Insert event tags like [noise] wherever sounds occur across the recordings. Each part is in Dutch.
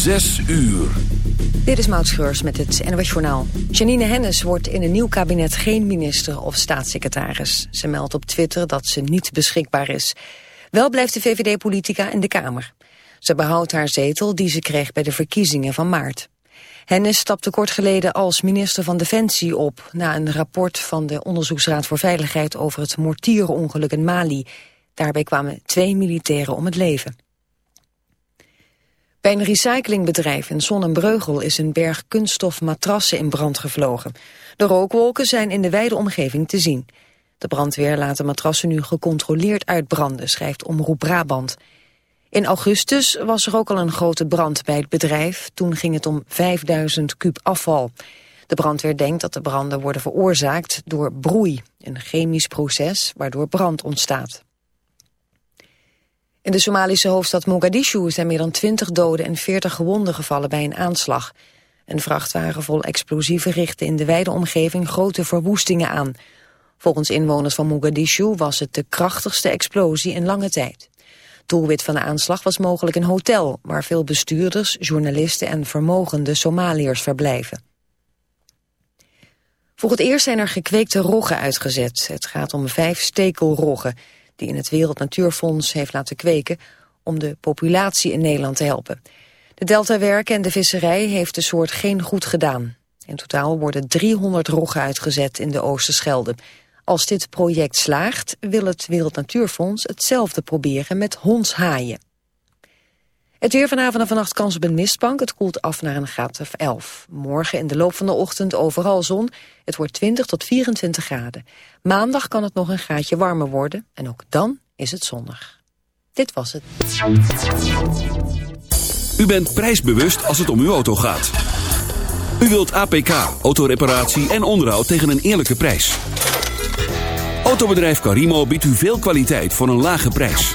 Zes uur. Dit is Maud Schreurs met het NOS Journaal. Janine Hennis wordt in een nieuw kabinet geen minister of staatssecretaris. Ze meldt op Twitter dat ze niet beschikbaar is. Wel blijft de VVD-politica in de Kamer. Ze behoudt haar zetel die ze kreeg bij de verkiezingen van maart. Hennis stapte kort geleden als minister van Defensie op... na een rapport van de Onderzoeksraad voor Veiligheid over het mortierongeluk in Mali. Daarbij kwamen twee militairen om het leven. Bij een recyclingbedrijf in Zonnebreugel is een berg kunststof matrassen in brand gevlogen. De rookwolken zijn in de wijde omgeving te zien. De brandweer laat de matrassen nu gecontroleerd uitbranden, schrijft Omroep Brabant. In augustus was er ook al een grote brand bij het bedrijf. Toen ging het om 5000 kub afval. De brandweer denkt dat de branden worden veroorzaakt door broei, een chemisch proces waardoor brand ontstaat. In de Somalische hoofdstad Mogadishu zijn meer dan 20 doden en 40 gewonden gevallen bij een aanslag. Een vrachtwagen vol explosieven richtte in de wijde omgeving grote verwoestingen aan. Volgens inwoners van Mogadishu was het de krachtigste explosie in lange tijd. Doelwit van de aanslag was mogelijk een hotel... waar veel bestuurders, journalisten en vermogende Somaliërs verblijven. Voor het eerst zijn er gekweekte roggen uitgezet. Het gaat om vijf stekelroggen die in het Wereld Natuurfonds heeft laten kweken om de populatie in Nederland te helpen. De Deltawerken en de visserij heeft de soort geen goed gedaan. In totaal worden 300 roggen uitgezet in de Oosterschelde. Als dit project slaagt, wil het Wereld Natuurfonds hetzelfde proberen met hondshaaien. Het weer vanavond en vannacht kans op een mistbank. Het koelt af naar een graad of 11. Morgen in de loop van de ochtend overal zon. Het wordt 20 tot 24 graden. Maandag kan het nog een graadje warmer worden. En ook dan is het zonnig. Dit was het. U bent prijsbewust als het om uw auto gaat. U wilt APK, autoreparatie en onderhoud tegen een eerlijke prijs. Autobedrijf Carimo biedt u veel kwaliteit voor een lage prijs.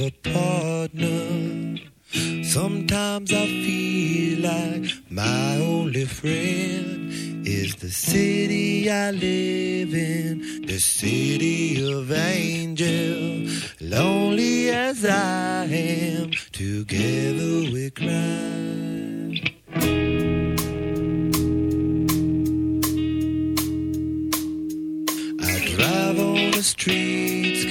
A partner. Sometimes I feel like my only friend is the city I live in, the city of angel. Lonely as I am, together we cry. I drive on the streets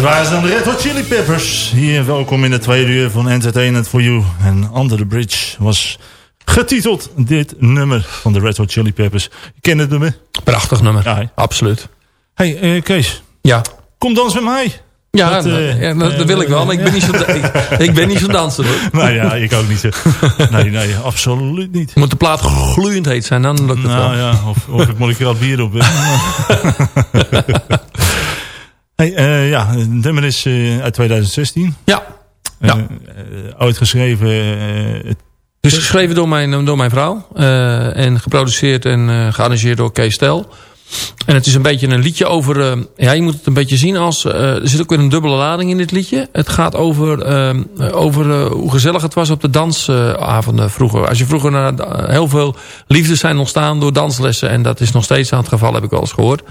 dat waren ze dan de Red Hot Chili Peppers. Hier, welkom in de tweede uur van Entertainment for You. En Under the Bridge was getiteld dit nummer van de Red Hot Chili Peppers. Je kent het nummer? Prachtig nummer, Ja, absoluut. Hey uh, Kees, Ja, kom dans met mij. ja, Dat, dat, eh, ja, dat, dat wil ik wel, maar ik ben niet zo, [laughs] ik, ik ben niet zo danser hoor. [laughs] Nou ja, ik ook niet. zo. Nee, nee, absoluut niet. Moet de plaat gloeiend heet zijn, dan lukt het Nou wel. ja, of, of ik moet een keer wat bier op. [laughs] hey, eh, ja, het nummer is eh, uit 2016. Ja, Ja. Eh, eh, ooit geschreven. eh, het- dus geschreven door mijn, door mijn vrouw. en geproduceerd en gearrangeerd door Kees Stel. En het is een beetje een liedje over... ja, je moet het een beetje zien als... er zit ook weer een dubbele lading in dit liedje. Het gaat over, over hoe gezellig het was op de dansavonden vroeger. Als je vroeger naar heel veel liefdes zijn ontstaan door danslessen. En dat is nog steeds aan het geval, heb ik wel eens gehoord.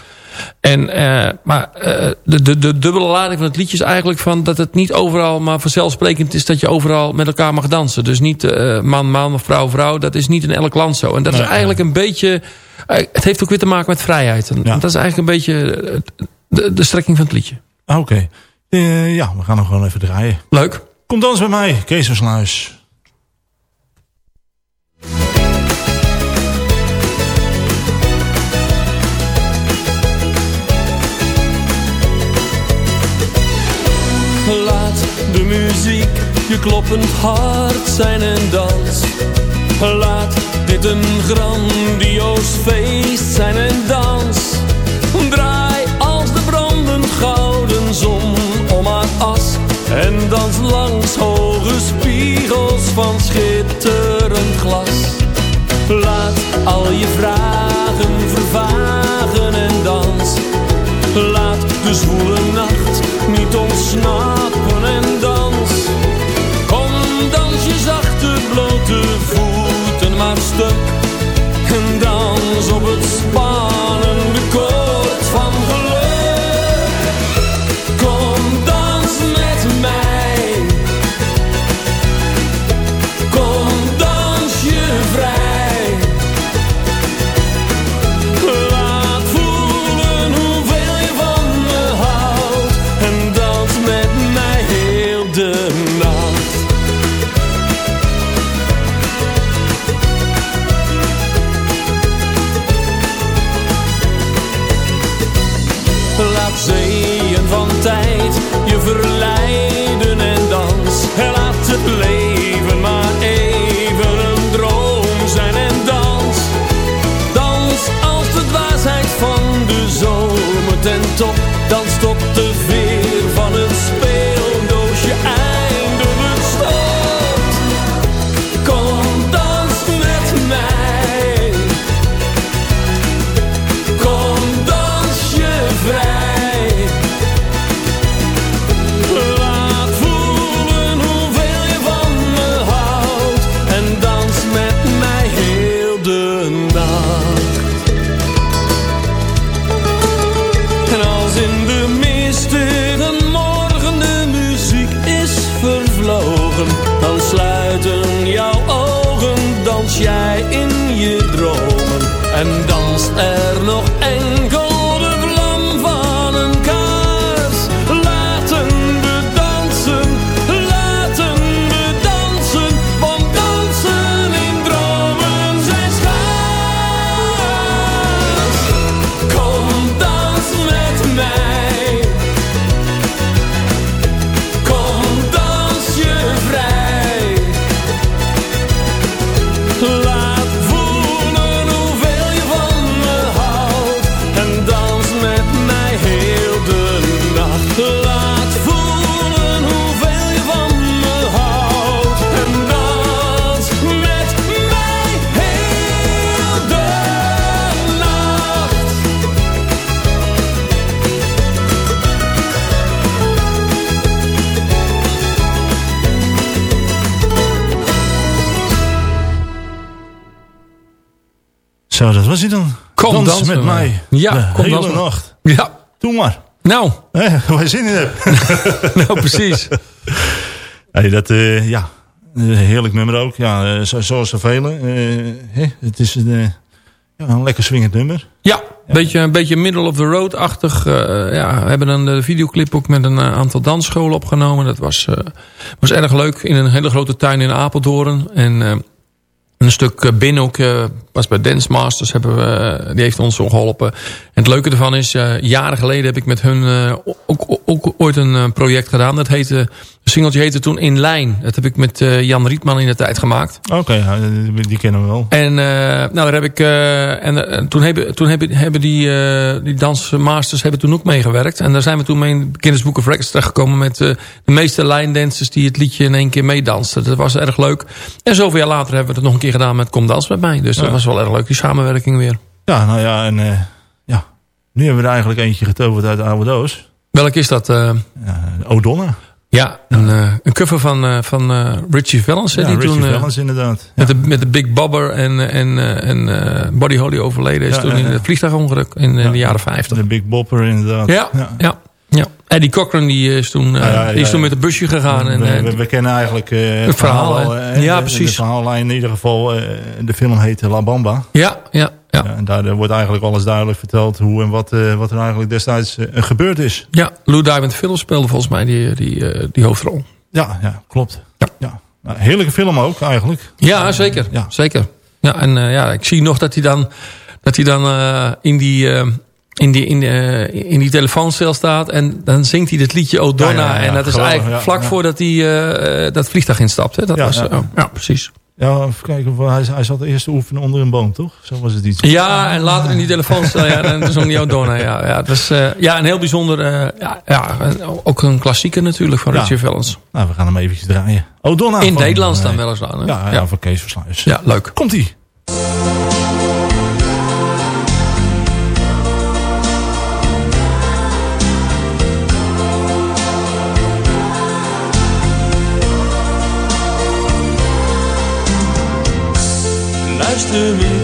En, eh, maar eh, de, de, de dubbele lading van het liedje is eigenlijk van dat het niet overal maar vanzelfsprekend is dat je overal met elkaar mag dansen. Dus niet eh, man, man of vrouw, vrouw. Dat is niet in elk land zo. En dat is Nee, eigenlijk een beetje... het heeft ook weer te maken met vrijheid. En Ja. Dat is eigenlijk een beetje de, de strekking van het liedje. ah, Oké. Ja, we gaan hem gewoon even draaien. Leuk. Kom dans met mij, Kees muziek je kloppend hart zijn en dans. Laat dit een grandioos feest zijn en dans. Draai als de brandend gouden zon om haar as. En dans langs hoge spiegels van schitterend glas. Laat al je vragen vervagen en dans. Laat de zwoele nacht niet ontsnappen op was hij dan. Kom Dans dansen met mij. Ja, de kom hele dansen met- nacht. Ja, Doe maar. nou, Hè, waar je zin in hebt. [laughs] nou precies. [laughs] Hey, dat, eh, ja, een heerlijk nummer ook. Ja, eh, zo, zoals zoveel. eh hè, het is een, eh, ja, een lekker swingend nummer. Ja, Beetje, een beetje middle of the road-achtig. eh, ja, we hebben een eh, videoclip ook met een eh, aantal dansscholen opgenomen. Dat was, eh, was erg leuk. In een hele grote tuin in Apeldoorn. En eh, een stuk eh, binnen ook, eh, was bij Dance Masters, hebben we, eh, die heeft ons geholpen. En het leuke ervan is, eh, jaren geleden heb ik met hun eh, ook, ook, ooit een project gedaan. Dat heette, een singeltje heette toen In Lijn. Dat heb ik met Jan Rietman in de tijd gemaakt. Oké, die, kennen we wel. En nou, daar heb ik, en, toen hebben, toen hebben, hebben die, die dansmasters hebben toen ook meegewerkt. En daar zijn we toen mee in Guinness Book of Records terechtgekomen met de meeste lijndancers die het liedje in één keer meedansten. Dat was erg leuk. En zoveel jaar later hebben we het nog een keer gedaan met Kom Dans met mij. Dus dat was wel erg leuk, die samenwerking weer. Ja, nou ja, en eh, ja, nu hebben we er eigenlijk eentje getoverd uit de oude doos. Welk is dat? eh? Ja, O'Donna. ja, een, eh, een cover van, eh, van eh, Richie Valens. Ja, die Richie toen, eh, inderdaad. Ja. Met de, met de Big Bobber en, eh, en, eh, en eh, Buddy Holly overleden is Ja, toen in het vliegtuigongeluk in, eh, Ja. de jaren 50. De Big Bopper inderdaad. Ja, ja. Ja. Eddie Cochran die is toen, eh, Ja, ja, die is toen met een busje gegaan. En, we, eh, we, we kennen eigenlijk eh, het, verhaal, Ja, de- precies. De verhaallijn in ieder geval. de film heet La Bamba. ja, ja, ja. En daar wordt eigenlijk alles duidelijk verteld hoe en wat, wat er eigenlijk destijds gebeurd is. ja, Lou Diamond Phillips speelde volgens mij die, die, die hoofdrol. Ja, ja klopt. Ja. Ja. Nou, heerlijke film ook eigenlijk. Ja, zeker. Ja. zeker. Ja, en ja, ik zie nog dat hij dan, dat hij dan in die... in die, in, eh, in die telefooncel staat. En dan zingt hij het liedje O'Donna. Ja, ja, ja, en dat is geweldig, eigenlijk ja, vlak ja. voordat hij eh, dat vliegtuig instapt. Hè? Dat Ja, was, ja. eh, ja, precies. Ja, even kijken. Hij, hij zat eerst te oefenen onder een boom, toch? Zo was het iets. Ja, en later in die telefooncel, ja, dan zong die O'Donna. Ja, ja, het was, eh, ja, een heel bijzonder, ja, ja, ook een klassieker natuurlijk van Ja. Richie Valens. Nou, we gaan hem eventjes draaien. O'Donna. In van, Nederlands dan eh, weliswaar. Hè? Ja, ja, ja. van Kees Versluis. Ja, leuk. Komt-ie. Luister mijn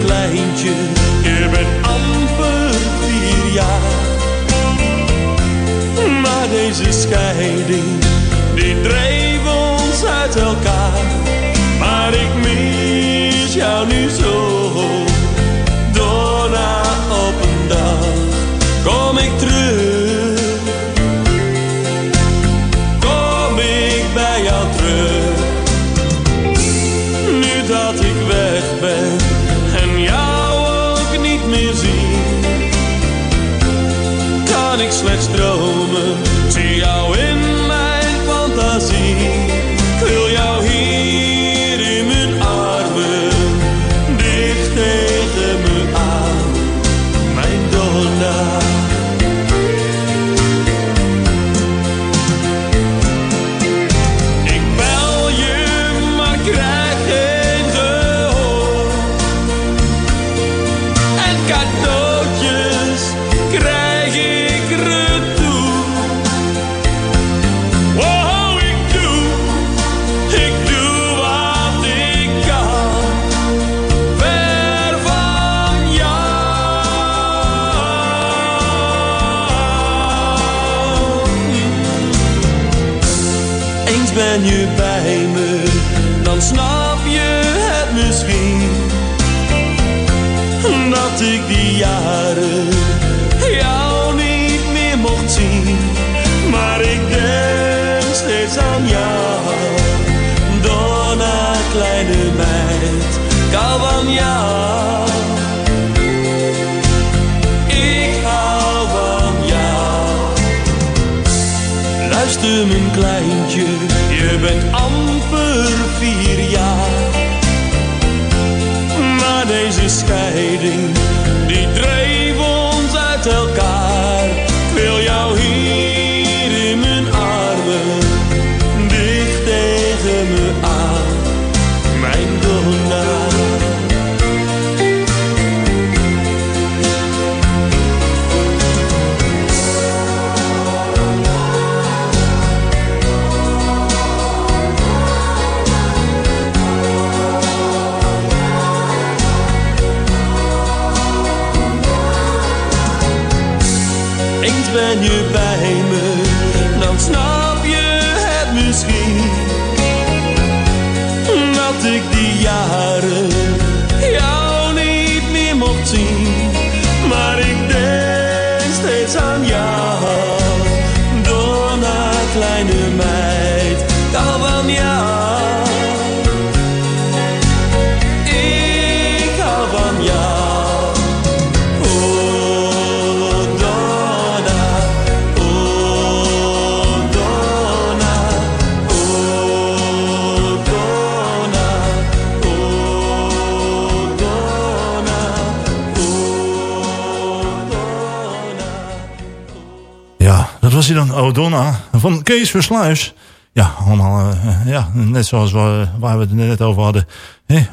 O'Donna, van Kees Versluis. Ja, allemaal, eh, ja, net zoals we, waar we het net over hadden.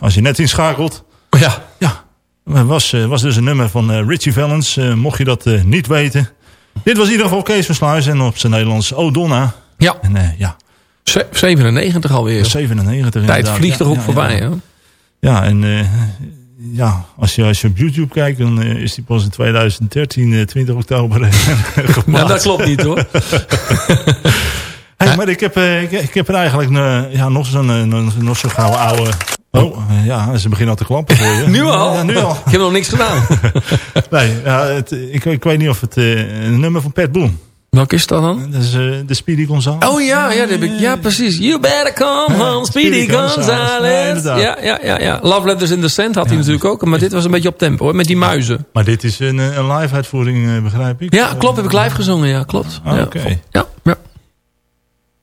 Als je net inschakelt, Ja, ja, was, eh, was dus een nummer van eh, Richie Valens. Mocht je dat niet weten. Dit was in ieder geval Kees Versluis en op zijn Nederlands O'Donna. ja. En ja, Ze- 97 alweer. 97 Tijd vliegt er ook ja, voorbij, Ja, hè? ja en ja, als je, als je op YouTube kijkt, dan eh, is die pas in 2013, eh, 20 oktober eh, [laughs] gemaakt. Nou, dat klopt niet, hoor. [laughs] Hey, maar ik heb, eh, ik, ik heb er eigenlijk eh, ja, nog zo'n eh, nog, zo'n gouden oude... Oh, eh, ja, ze beginnen al te klappen voor je. [laughs] Nu al? Ja, nu al. Ik heb nog niks gedaan. Nee, ja, het, ik, ik weet niet of het eh, nummer van Pat Boone. Welke is dat dan? Dat is eh, de Speedy Gonzales. Oh ja, ja, dat heb ik. Ja, precies. You better come home, Speedy Speedy Gonzales. Ja. Ja, ja, ja, ja. Love Letters in the Sand had hij natuurlijk ook. Maar dit was een beetje op tempo, hoor. Met die muizen. Maar dit is een, eh, een live uitvoering, eh, begrijp ik? Ja, klopt. Heb ik live gezongen. Ja, klopt. Ah, oké. Ja.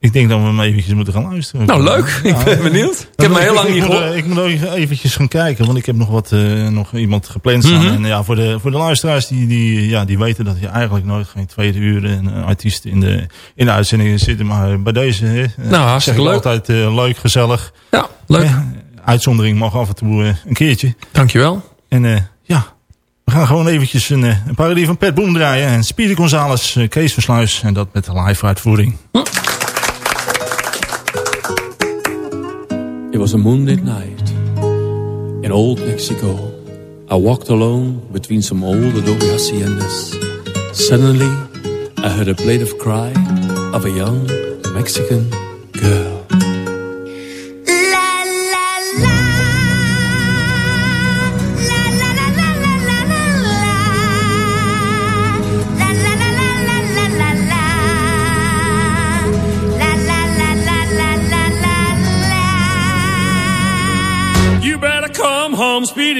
Ik denk dat we hem eventjes moeten gaan luisteren. Nou, leuk. Ik ben benieuwd. Ik heb me heel lang niet gehoord. eh, Ik moet ook eventjes gaan kijken, want ik heb nog wat eh, nog iemand gepland staan. Mhm. En ja, voor de, voor de luisteraars die, die, ja, die weten dat je eigenlijk nooit geen tweede uur een artiest in de, in de uitzendingen zitten. Maar bij deze hè, eh, Nou, hartstikke leuk. altijd eh, leuk, gezellig. Ja, leuk. Uitzondering mag af en toe een keertje. Dankjewel. En ja, we gaan gewoon eventjes een, een parodie van Pet Boom draaien. En Speedy Gonzales, Kees Versluis. En dat met de live uitvoering. It was a moonlit night in old Mexico. I walked alone between some old adobe haciendas. Suddenly, I heard a plaintive cry of a young Mexican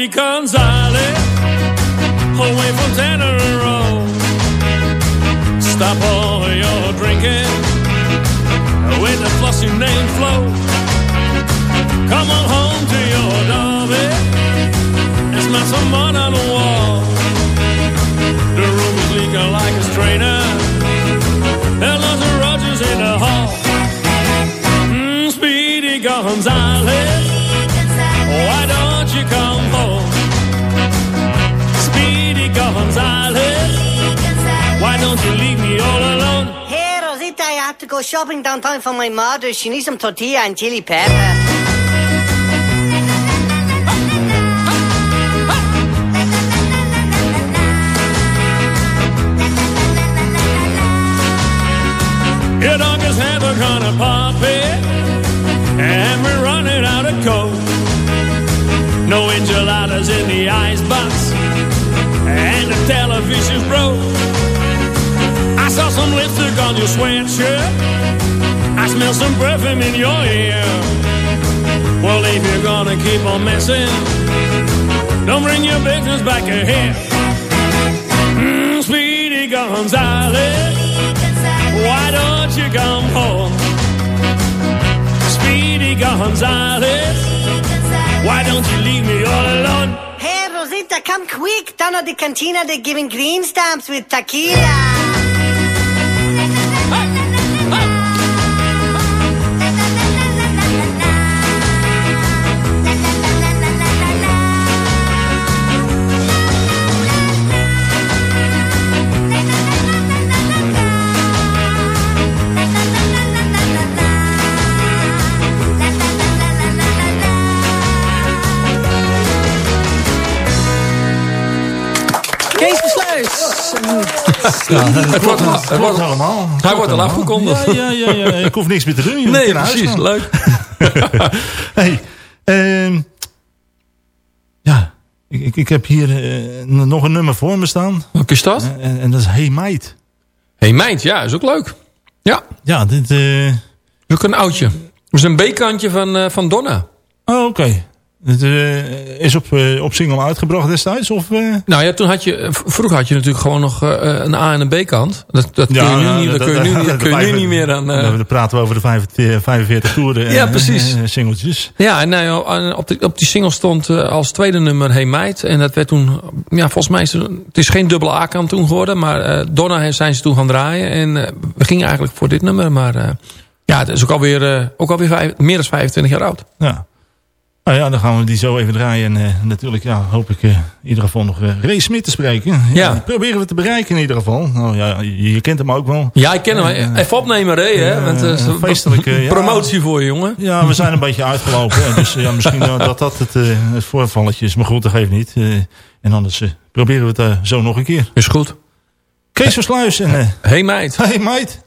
Speedy Gonzales, away from Tanner Road. Stop all your drinking with the flushing name flow. Come on home to your Derby and smell some on the wall. The room is leaking like a strainer. There's lots of Rogers in the hall. Mm, Speedy Gonzales. You leave me all alone? Hey Rosita, I have to go shopping downtown for my mother. She needs some tortilla and chili pepper. Your dog is never gonna pop it, and we're running out of coke. No enchiladas in the icebox, and the television's broke. Saw some lipstick on your sweatshirt. I smell some perfume in your ear. Well, if you're gonna keep on messing, don't bring your business back here. Mm, Speedy Gonzales. Why don't you come home? Speedy Gonzales, why don't you leave me all alone? Hey Rosita, come quick. Down at the cantina, they're giving green stamps with tequila. Het wordt- het wordt- helemaal. Het Hij wordt al afgekondigd. Ja, ja, ja, ja. Ik hoef niks meer te doen. Nee, precies. Leuk. [laughs] hey, ehm, ja, ik, ik, ik heb hier eh, nog een nummer voor me staan. Welke is dat? En, en dat is Hey Meid. hey, meid. Ja, is ook leuk. Ja, Ja, dit... eh, is ook een oudje. Dat is een B-kantje van, eh, van Donna. oh, oké. Het eh, is op, eh, op single uitgebracht destijds? Of, eh? Nou ja, toen had je, vroeger had je natuurlijk gewoon nog een A- en een B-kant. [laughs] Dat, dat kun je nu, nou, niet, dat kun je nu, niet- dat kun je nu niet meer aan... eh, Dan praten we over de 45, 45 toeren. en, Ja, precies. singeltjes. Ja, en nou, ja, op, die, op die single stond als tweede nummer Hey Meid. En dat werd toen, ja, volgens mij is het, het is geen dubbele A-kant toen geworden. Maar Donna zijn ze toen gaan draaien. En we gingen eigenlijk voor dit nummer. Maar ja, het is ook alweer, ook alweer vijf, meer dan 25 jaar oud. Ja. Nou ja, dan gaan we die zo even draaien. En eh, natuurlijk ja, hoop ik eh, in ieder geval nog eh Ray Smit te spreken. Ja. Proberen we te bereiken in ieder geval. Nou ja, je, je kent hem ook wel. Ja, ik ken hem. Even opnemen, Ray, hè. Ja, Want, een feestelijke, [laughs] ja. Promotie voor je, jongen. Ja, we zijn een beetje uitgelopen. Dus ja, misschien dat dat het, het voorvalletje is. Maar goed, dat geeft niet. En anders proberen we het zo nog een keer. Is goed. Kees van Sluis en... Hey Meid. hey meid.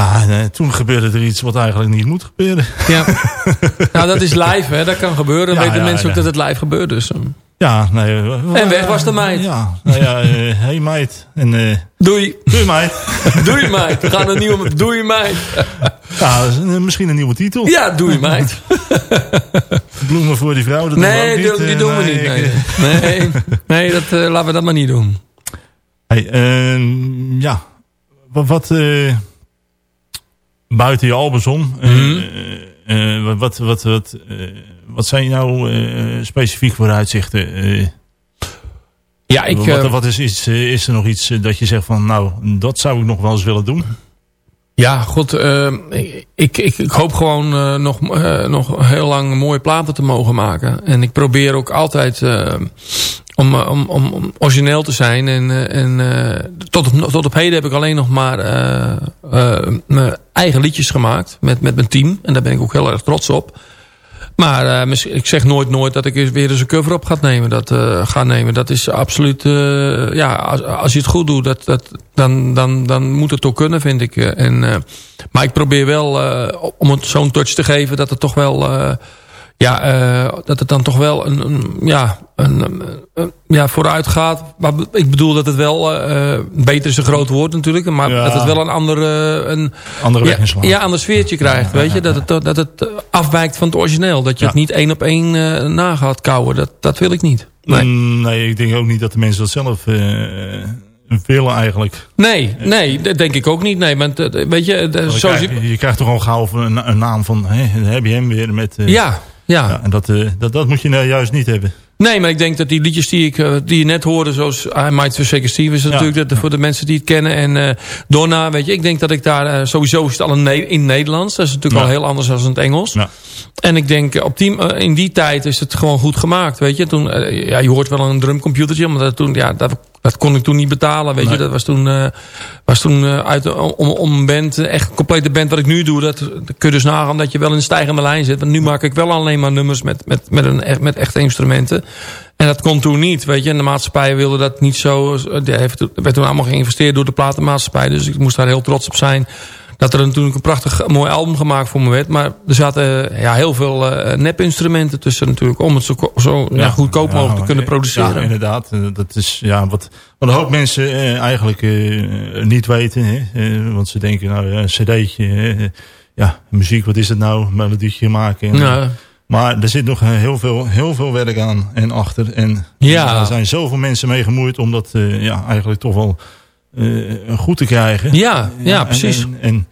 Ja, eh, toen gebeurde er iets wat eigenlijk niet moet gebeuren. Ja. [laughs] nou, dat is live, hè. Dat kan gebeuren. Dan Ja, weten ja, mensen ook dat het live gebeurt. Dus. eh, Ja, nee. we- En weg was de meid. Ja, nou ja, eh, hey meid. En eh Doei. doei meid. [laughs] Doei meid. We gaan een nieuwe... Doei meid. Ja, misschien een nieuwe titel. Ja, doei meid. [laughs] Bloemen voor die vrouw. Dat doen we Nee, ook die, niet. die Eh, doen we niet. Nee, eh, nee, nee dat, eh, laten we dat maar niet doen. Hey, ehm, ja, wat, wat eh, buiten je albums om, eh, Mhm. eh, eh, wat, wat, wat, wat zijn nou specifiek vooruitzichten? Ja, ik... wat, wat is, eh, is er nog iets dat je zegt van, nou, dat zou ik nog wel eens willen doen? Ja, goed. eh, ik, ik, ik hoop gewoon eh, nog, eh, nog heel lang mooie platen te mogen maken. En ik probeer ook altijd eh, om, eh, om, om, om origineel te zijn. En, en tot, op, tot op heden heb ik alleen nog maar mijn eigen liedjes gemaakt met, met mijn team. En daar ben ik ook heel erg trots op. Maar misschien- ik zeg nooit nooit dat ik weer eens een cover op ga nemen. Dat, eh, ga nemen. dat is absoluut... eh, ja, als, als je het goed doet, dat, dat, dan, dan, dan moet het ook kunnen, vind ik. En, maar ik probeer wel, om het zo'n touch te geven... dat het toch wel... ja, eh, dat het dan toch wel een, een, ja, een, ja, vooruit gaat. Maar ik bedoel dat het wel... eh, beter is een groot woord natuurlijk. Maar Ja. dat het wel een andere... een, Andere weg ja, ja, ander sfeertje krijgt. weet je? Dat het, dat het afwijkt van het origineel. Dat je het niet één op één eh na gaat kouwen. Dat, dat wil ik niet. Nee, Mm, nee, ik denk ook niet dat de mensen dat zelf willen eigenlijk. nee, nee, dat denk ik ook niet. Nee, want weet je, de- Je, krijgt, je, je krijgt toch al gauw een, een naam van, hè, heb je hem weer met... ja, ja, ja, en dat, eh, dat, dat moet je nou juist niet hebben. Nee, maar ik denk dat die liedjes die, ik, eh, die je net hoorde... zoals I Might Forsake Steve... is natuurlijk dat voor de mensen die het kennen. En uh, Donna, weet je, ik denk dat ik daar... Uh, sowieso is het al in, in Nederlands. Dat is natuurlijk Ja. al heel anders dan in het Engels. Ja. En ik denk, op die, in die tijd is het gewoon goed gemaakt, weet je. Toen, ja, je hoort wel een drumcomputertje, maar dat, toen, ja, dat, dat kon ik toen niet betalen, weet Nee. je. Dat was toen, eh, was toen eh, uit, om, om een band, eh, echt een complete band wat ik nu doe. Dat, dat kun je dus nagaan dat je wel in een stijgende lijn zit. Want nu maak ik wel alleen maar nummers met, met, met, een, echt- met echte instrumenten. En dat kon toen niet, weet je. En de maatschappij wilde dat niet zo. Er heeft- er werd toen allemaal geïnvesteerd door de platenmaatschappij. Dus ik moest daar heel trots op zijn. Dat er natuurlijk een prachtig mooi album gemaakt voor me werd. Maar er zaten eh, ja, heel veel eh nepinstrumenten tussen natuurlijk. Om het zo, zo ja, goedkoop mogelijk te kunnen Ja, produceren. inderdaad. Eh, Dat is ja, wat, wat een hoop mensen eh, eigenlijk eh, niet weten. Hè? Eh, want ze denken, nou ja, een cd'tje. eh, ja, muziek, wat is het nou? Melodietje maken. En, Ja. Maar er zit nog eh, heel veel, heel veel werk aan en achter. En Ja. er zijn zoveel mensen mee gemoeid om dat eh, ja, eigenlijk toch wel eh, goed te krijgen. Ja, ja, en- precies. En, en,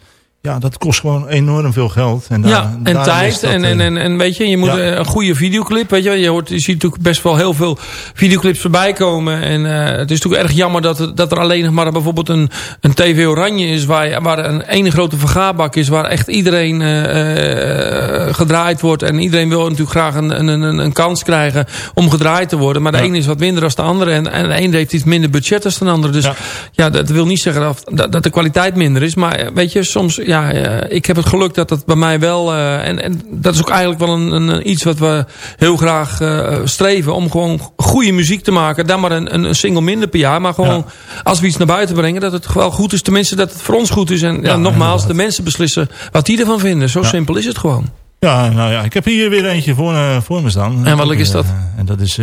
ja, dat kost gewoon enorm veel geld. En daar- ja, en tijd. En, eh, en, en, en weet je, je moet ja. een goede videoclip. Weet je, je, hoort, je ziet natuurlijk best wel heel veel videoclips voorbij komen. En eh, het is natuurlijk erg jammer dat, er- dat er alleen nog maar bijvoorbeeld een, een TV Oranje is. Waar, waar een ene grote vergaarbak is. Waar echt iedereen eh, gedraaid wordt. En iedereen wil natuurlijk graag een, een, een, een kans krijgen om gedraaid te worden. Maar de Ja. ene is wat minder dan de andere. En, en de ene heeft iets minder budget dan de andere. Dus ja, Ja. dat wil niet zeggen dat, dat, de kwaliteit minder is. Maar weet je, soms, ja, eh, ik heb het geluk dat dat bij mij wel... eh, en, en dat is ook eigenlijk wel een, een, iets wat we heel graag eh, streven. Om gewoon goede muziek te maken. Dan maar een, een, single minder per jaar. Maar gewoon, als we iets naar buiten brengen, dat het wel goed is. Tenminste, dat het voor ons goed is. En ja, Ja, nogmaals, inderdaad. de mensen beslissen wat die ervan vinden. Zo simpel is het gewoon. Ja, nou ja, ik heb hier weer eentje voor, eh, voor me staan. En welk is dat? En dat is,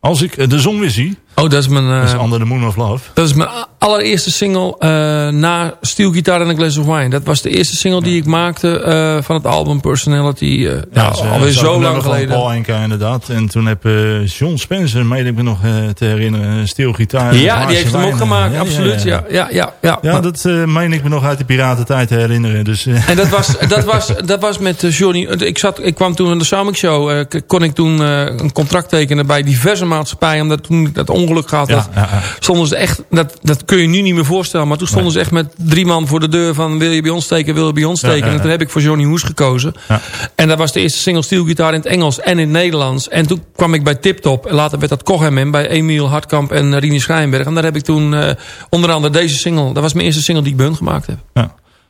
als ik eh, de zon weer zie, Oh, dat is mijn... eh, dat is Under the Moon of Love. Dat is mijn allereerste single eh, na Steel Guitar en a Glass of Wine. Dat was de eerste single die ik maakte eh, van het album Personality. eh, ja, eh, alweer zo lang geleden. Paul Enka inderdaad. En toen heb eh, John Spencer, meen ik me nog eh, te herinneren, een steelgitaar. Ja, die heeft hem ook gemaakt, absoluut. Ja, ja, ja, ja. Dat eh meen ik me nog uit de piratentijd te herinneren. Dus, eh, En dat was, [laughs] dat was, dat was met eh, Johnny. Ik, zat, ik kwam toen aan de Samic Show. eh, kon ik toen eh, een contract tekenen bij diverse maatschappijen. Omdat toen ik dat ongeluk gehad had. ja, ja. Stonden ze echt, dat, dat kun je nu niet meer voorstellen. Maar toen stonden ze echt met drie man voor de deur van... wil je bij ons steken, wil je bij ons steken. En toen heb ik voor Johnny Hoes gekozen. En dat was de eerste single steelgitaar in het Engels en in het Nederlands. En toen kwam ik bij Tip Top. En later werd dat Cogem bij Emiel Hartkamp en Rini Schrijnberg. En daar heb ik toen eh, onder andere deze single... dat was mijn eerste single die ik bij hun gemaakt heb.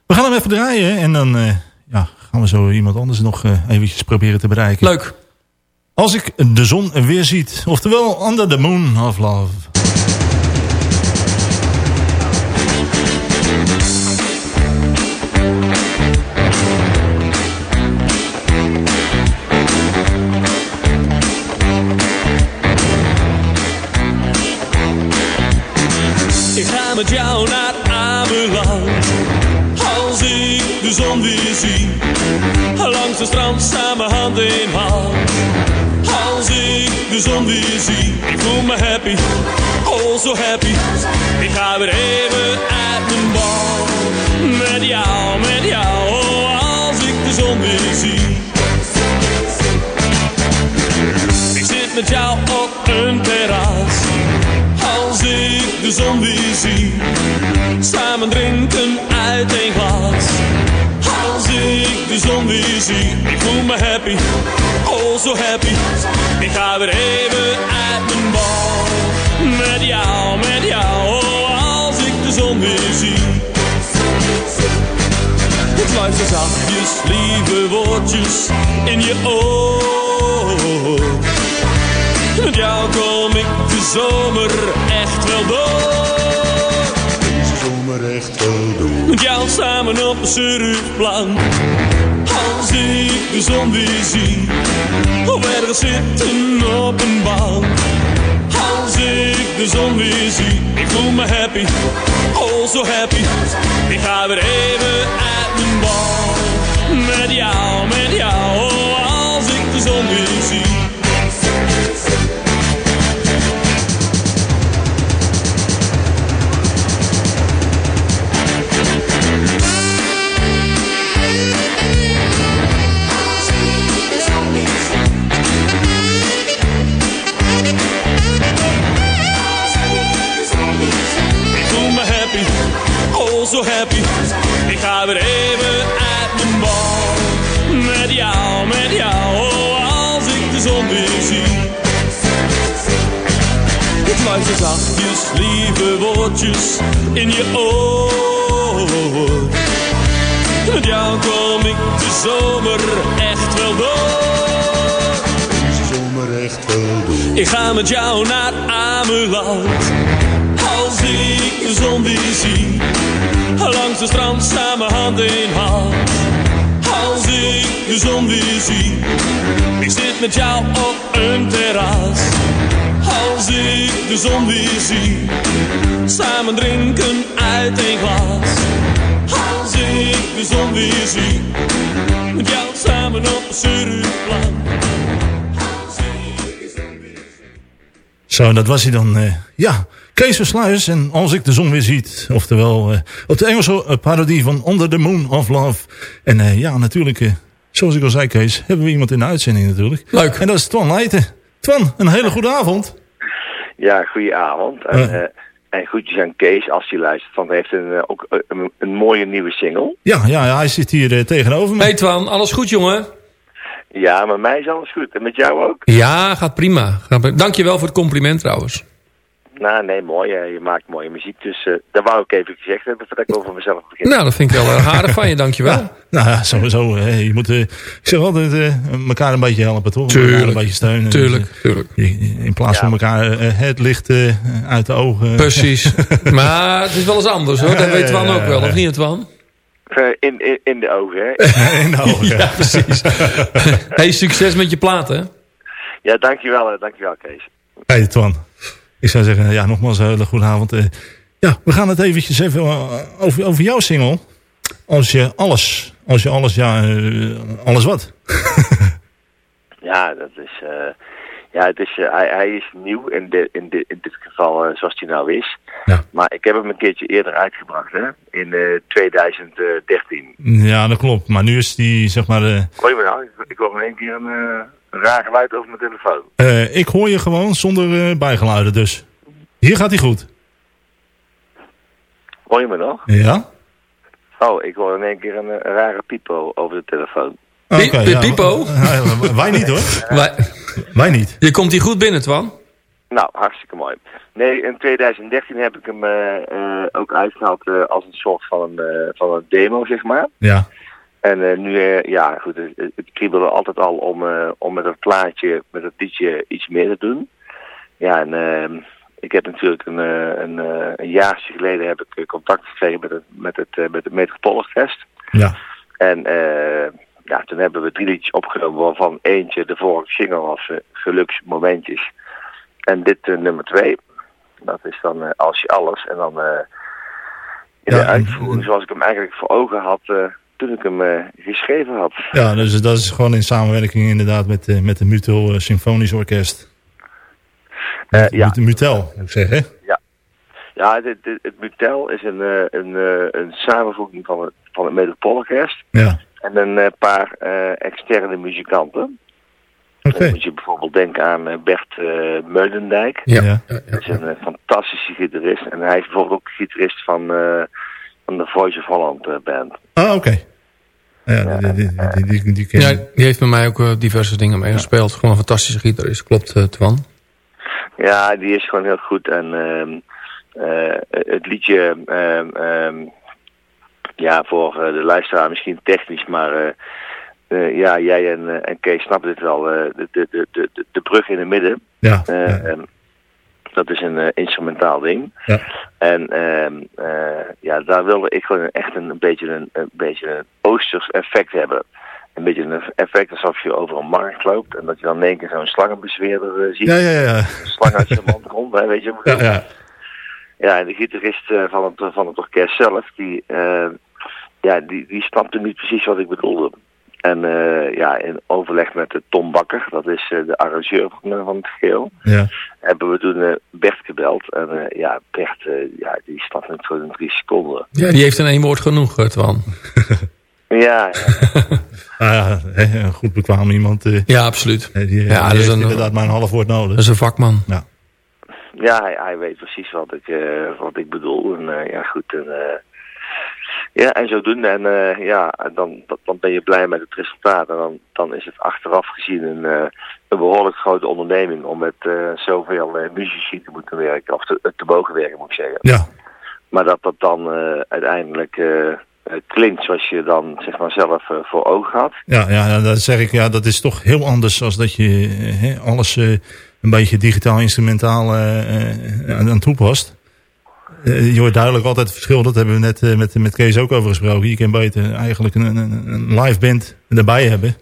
We gaan hem even draaien en dan eh, ja, gaan we zo iemand anders nog eh, eventjes proberen te bereiken. Leuk. Als ik de zon weer ziet. Oftewel, Under the Moon of Love. Ik ga met jou naar Ameland. Als ik de zon weer zie. Langs het strand samen hand in hand. Ik voel me happy. Oh, zo happy. Ik ga weer even uit mijn bal. Met jou, met jou. Oh, als ik de zon weer zie. Ik zit met jou op een terras. Als ik de zon weer zie. Samen drinken uit een glas. Als ik de zon weer zie. Ik voel me happy. Zo. Ik ga weer even uit mijn bal. Met jou, met jou. Oh, als ik de zon weer zie. Ik fluister zachtjes, lieve woordjes in je oor. Met jou kom ik de zomer echt wel door. Met jou samen op een surfplank. Als ik de zon weer zie. Of ergens zitten op een bank. Als ik de zon weer zie. Ik voel me happy. Oh, zo happy. Ik ga weer even uit mijn bal. Met jou, met jou. Oh, als ik de zon weer zie. Zo happy. Ik ga weer even uit mijn bal. Met jou, met jou, oh, als ik de zon weer zie. Ik luister zachtjes, lieve woordjes in je oor. Met jou kom ik de zomer echt wel door. De zomer echt wel door. Ik ga met jou naar Ameland. Als ik de zon weer zie. Langs de strand samen hand in hand. Als ik de zon weer zie. Ik zit met jou op een terras. Als ik de zon weer zie. Samen drinken uit een glas. Als ik de zon weer zie. Met jou samen op een surfplan. Zo, dat was hij dan. eh, ja, Kees Versluis en Als ik de zon weer ziet. Oftewel, eh, op de Engelse eh, parodie van Under the Moon of Love. En eh, ja, natuurlijk, eh, zoals ik al zei Kees, hebben we iemand in de uitzending natuurlijk. Leuk. En dat is Twan Leijten. Twan, een hele goede avond. Ja, goedenavond. En, Ja. eh, en groetjes aan Kees als hij luistert, want hij heeft een, ook een, een, mooie nieuwe single. Ja, ja, ja hij zit hier tegenover me. Hey Twan, alles goed jongen? Ja, met mij is alles goed. En met jou ook? Ja, gaat prima. Gaat prima. Dankjewel voor het compliment trouwens. Nou, nee, mooi. eh, je maakt mooie muziek, dus eh dat wou ik even gezegd hebben voordat ik over mezelf begin. Nou, dat vind ik wel erg aardig van je, dankjewel. Ja, nou ja, sowieso. eh, je moet, eh, ik zeg altijd, eh, elkaar een beetje helpen, toch? Elkaar Tuurlijk. Een beetje steunen. Tuurlijk, Dus, tuurlijk. eh, in plaats Ja. van elkaar eh, het licht eh, uit de ogen. Precies. [laughs] Maar het is wel eens anders hoor, dat weet Twan ook wel, of niet Twan? Eh, in, in, in de ogen, hè? [laughs] in de ogen, ja. Precies. [laughs] Hey, succes met je platen. ja, dankjewel, eh, dankjewel Kees. Hey Twan, ik zou zeggen, ja, nogmaals een hele goede avond. Eh, ja, we gaan het eventjes even eh, over, over jouw single. Als je alles, als je alles, ja, eh, alles wat. [laughs] Ja, dat is... ja, het is, hij, hij is nieuw in, de, in, de, in dit geval zoals hij nou is. Ja. Maar ik heb hem een keertje eerder uitgebracht, hè? In eh 2013. Ja, dat klopt. Maar nu is die, zeg maar, je me nou? Ik, ik hoor in één keer een, een raar geluid over mijn telefoon. eh, ik hoor je gewoon zonder eh, bijgeluiden dus. Hier gaat hij goed. Hoor je me nog? Ja? Oh, ik hoor in één keer een, eh, een rare piepo over de telefoon. Oké, Piep- ja. Pipo? [laughs] Ja, wij niet hoor. [laughs] Wij- Wij niet. Je komt hier goed binnen, Twan. Nou, hartstikke mooi. Nee, in 2013 heb ik hem eh, eh, ook uitgehaald eh, als een soort van een, van een demo, zeg maar. Ja. En eh, nu, eh, ja, goed, het, het- kriebelde altijd al om, eh, om met dat plaatje, met dat liedje iets meer te doen. Ja, en ehm, ik heb natuurlijk een, een, een jaartje geleden heb ik contact gekregen met het, met het, met het Metropoolorkest. Ja. En ja, toen hebben we drie liedjes opgenomen, waarvan eentje de vorige single was Geluksmomentjes. En dit nummer twee, dat is dan Als je alles. En dan in Ja, de uitvoering zoals ik hem eigenlijk voor ogen had toen ik hem eh, geschreven had. Ja, dus dat is gewoon in samenwerking inderdaad met, eh, met de Mutel eh, Symfonisch Orkest. Eh, Met- ja. met de Mutel, moet ik zeggen. Ja, het, het, het Mutel is een, eh, een, eh, een samenvoeging van het, van het Metropoolorkest Ja. en een paar eh, externe muzikanten. Oké. Dan moet je bijvoorbeeld denken aan Bert eh, Meulendijk. Ja. Ja. ja. Dat is een fantastische gitarist. En hij is bijvoorbeeld ook gitarist van, eh, van de Voice of Holland band. Ah, oké. Ja, die, Ja, heeft met mij ook eh, diverse dingen meegespeeld. Gewoon een fantastische gitarist, klopt eh, Twan. Ja, die is gewoon heel goed. En ehm, eh, het liedje, ehm, ehm, ja, voor de luisteraar misschien technisch, maar eh, eh, ja, jij en, en Kees snappen dit wel. eh, de, de, de, de, de brug in het midden, Ja, ja. Dat is een eh, instrumentaal ding. Ja. En ehm, eh, ja, daar wilde ik gewoon echt een, een beetje een, een beetje een oosters effect hebben. Een beetje een effect alsof je over een markt loopt en dat je dan in één keer zo'n slangenbezweerder eh, ziet. Ja, ja, ja. Een slang uit zijn mond komt, hè, weet je Ja, ja. Ja, en de gitarist van, het, van het orkest zelf, die, eh, ja, die, die snapte niet precies wat ik bedoelde. En eh, ja, in overleg met eh, Tom Bakker, dat is eh, de arrangeur van, eh, van het geheel, ja. hebben we toen eh, Bert gebeld. En eh, ja, Bert, eh, ja, die het gewoon in drie seconden. Ja, die heeft in één woord genoeg, Twan. [laughs] Ja, ja, [laughs] Ah, ja, een goed bekwaam iemand. eh, Ja, absoluut. die, die Ja, heeft een- inderdaad maar een half woord nodig. Dat is een vakman. ja hij, hij weet precies wat ik, eh, wat ik bedoel. En eh, ja, goed. En, eh, Ja, en zodoende. En eh, ja, dan, dan ben je blij met het resultaat. En dan, dan is het achteraf gezien een, eh, een behoorlijk grote onderneming om met eh, zoveel muzici te moeten werken. Of te, te mogen werken, moet ik zeggen. Ja. Maar dat dat dan uiteindelijk klinkt zoals je dan zeg maar zelf voor ogen had. Ja, ja, dat zeg ik. Ja, dat is toch heel anders als dat je hè, alles een beetje digitaal instrumentaal aan toepast. Uh, je hoort duidelijk altijd het verschil. Dat hebben we net uh, met, met Kees ook over gesproken. Je kan beter eigenlijk een, een, een live band erbij hebben.